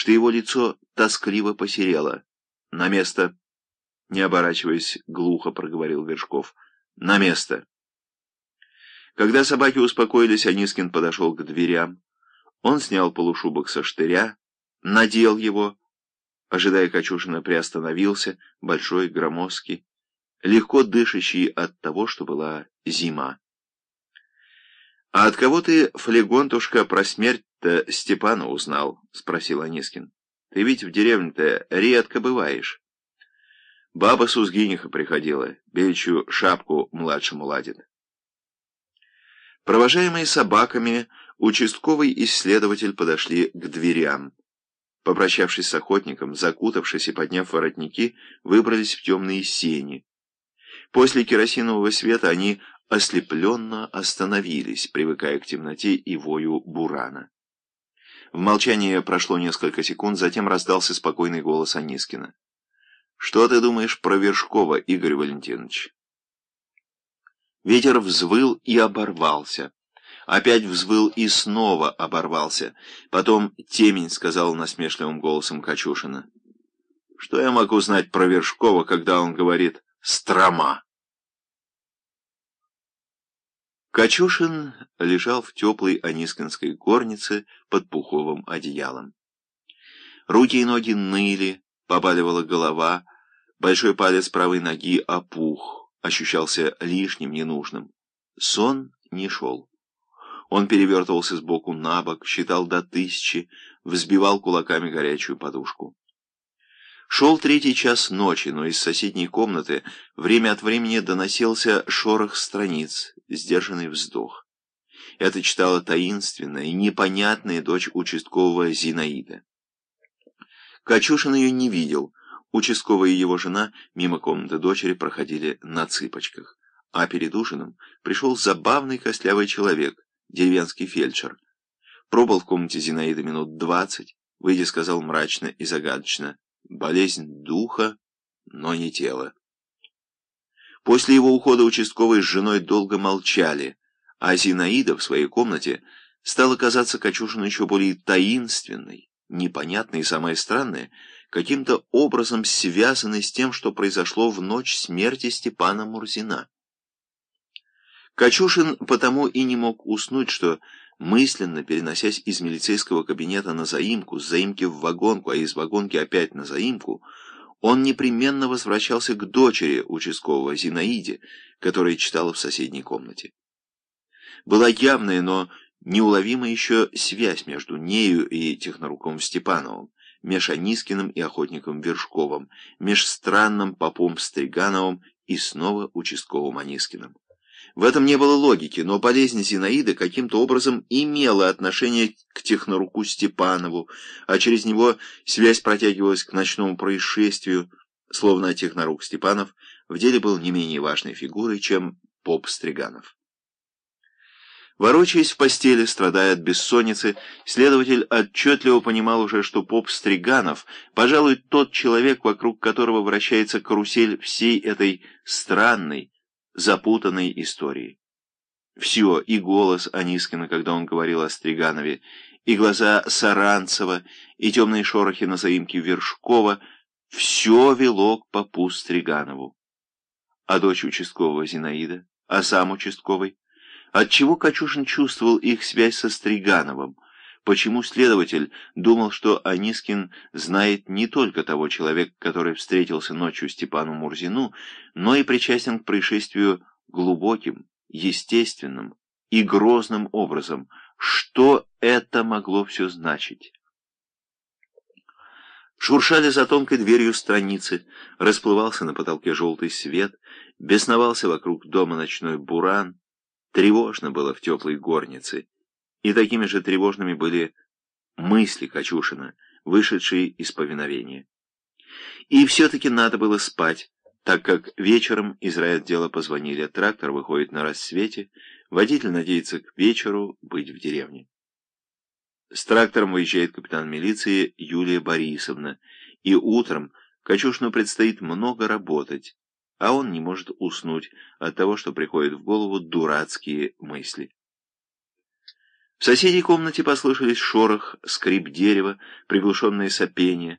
что его лицо тоскливо посерело. «На место!» — не оборачиваясь, глухо проговорил Вершков. «На место!» Когда собаки успокоились, Анискин подошел к дверям. Он снял полушубок со штыря, надел его, ожидая Качушина, приостановился, большой, громоздкий, легко дышащий от того, что была зима. — А от кого ты, флегонтушка, про смерть-то Степана узнал? — спросил Анискин. — Ты ведь в деревне-то редко бываешь. Баба Сузгиниха приходила, бельчую шапку младшему ладит. Провожаемые собаками, участковый исследователь подошли к дверям. Попрощавшись с охотником, закутавшись и подняв воротники, выбрались в темные сени. После керосинового света они ослепленно остановились, привыкая к темноте и вою бурана. В молчании прошло несколько секунд, затем раздался спокойный голос Анискина. «Что ты думаешь про Вершкова, Игорь Валентинович?» Ветер взвыл и оборвался. Опять взвыл и снова оборвался. Потом темень сказал насмешливым голосом Качушина. «Что я могу знать про Вершкова, когда он говорит «строма»?» Качушин лежал в теплой анискинской горнице под пуховым одеялом. Руки и ноги ныли, побаливала голова, большой палец правой ноги опух ощущался лишним, ненужным. Сон не шел. Он перевертывался с боку на бок, считал до тысячи, взбивал кулаками горячую подушку. Шел третий час ночи, но из соседней комнаты время от времени доносился шорох страниц, сдержанный вздох. Это читала таинственная и непонятная дочь участкового Зинаида. Качушин ее не видел, Участковая и его жена мимо комнаты дочери проходили на цыпочках. А перед ужином пришел забавный костлявый человек, деревенский фельдшер. Пробыл в комнате Зинаиды минут двадцать, выйдя, сказал мрачно и загадочно, «Болезнь духа, но не тела». После его ухода участковый с женой долго молчали, а Зинаида в своей комнате стала казаться Качушину еще более таинственной, непонятной и, самое странное, каким-то образом связаны с тем, что произошло в ночь смерти Степана Мурзина. Качушин потому и не мог уснуть, что, мысленно переносясь из милицейского кабинета на заимку, с заимки в вагонку, а из вагонки опять на заимку, он непременно возвращался к дочери участкового Зинаиде, которая читала в соседней комнате. Была явная, но неуловимая еще связь между нею и Техноруковым Степановым, меж Анискиным и охотником Вершковым, меж странным попом Стригановым и снова участковым Анискиным. В этом не было логики, но болезнь Зинаиды каким-то образом имела отношение к техноруку Степанову, а через него связь протягивалась к ночному происшествию, словно технорук Степанов в деле был не менее важной фигурой, чем поп Стриганов. Ворочаясь в постели, страдая от бессонницы, следователь отчетливо понимал уже, что поп Стриганов, пожалуй, тот человек, вокруг которого вращается карусель всей этой странной, запутанной истории. Все, и голос Анискина, когда он говорил о Стриганове, и глаза Саранцева, и темные шорохи на заимке Вершкова, все вело к попу Стриганову. А дочь участкового Зинаида, а сам участковый, Отчего Качушин чувствовал их связь со Стригановым? Почему следователь думал, что Анискин знает не только того человека, который встретился ночью Степану Мурзину, но и причастен к происшествию глубоким, естественным и грозным образом? Что это могло все значить? Шуршали за тонкой дверью страницы, расплывался на потолке желтый свет, бесновался вокруг дома ночной буран, Тревожно было в теплой горнице, и такими же тревожными были мысли Качушина, вышедшие из повиновения. И все-таки надо было спать, так как вечером из райотдела позвонили, трактор выходит на рассвете, водитель надеется к вечеру быть в деревне. С трактором выезжает капитан милиции Юлия Борисовна, и утром Качушину предстоит много работать, а он не может уснуть от того, что приходят в голову дурацкие мысли. В соседней комнате послышались шорох, скрип дерева, приглушенное сопение.